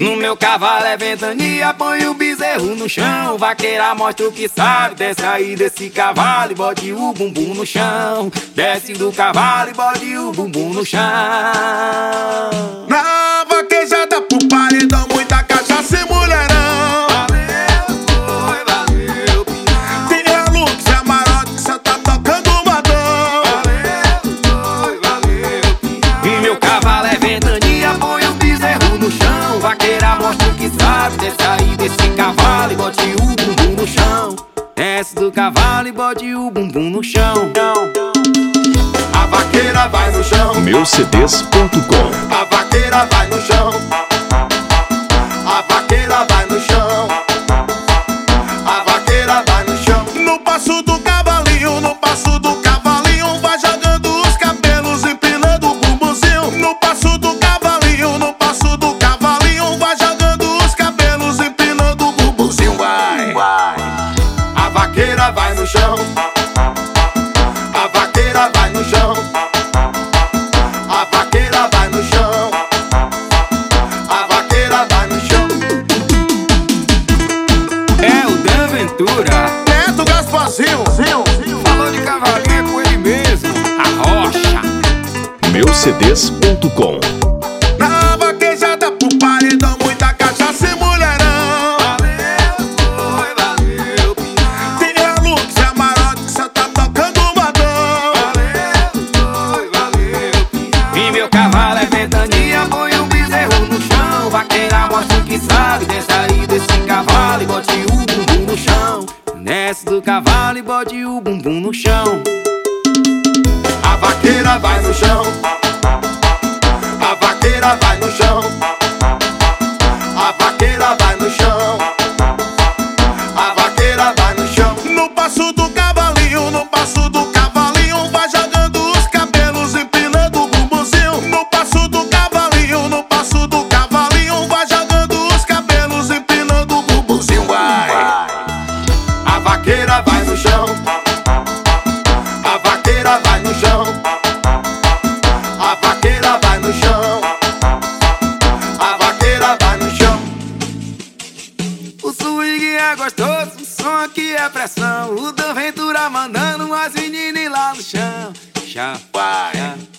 No meu cavalo é ventania, põe o bezerro no chão. Vaqueira mostra o que sabe, desce aí desse cavalo e bote o bumbum no chão. Desce do cavalo e bote o bumbum no chão. Desse cavalo e bote o bumbum no chão. Desce do cavalo e bote o bumbum no chão. A vaqueira vai no chão, Meucds.com chão. A vaqueira vai no chão. A vaqueira vai no chão. A vaqueira vai no chão. É o Dan Ventura. Neto Gasparzinho. Falou de cavalinho é com ele mesmo. A rocha. Meucds.com sabe, desce aí desse cavalo e bote o bumbum no chão. Desce do cavalo e bote o bumbum no chão. A vaqueira vai no chão. Gostoso, o som aqui é pressão. O Dan Ventura mandando as meninas lá no chão. Chão, chão.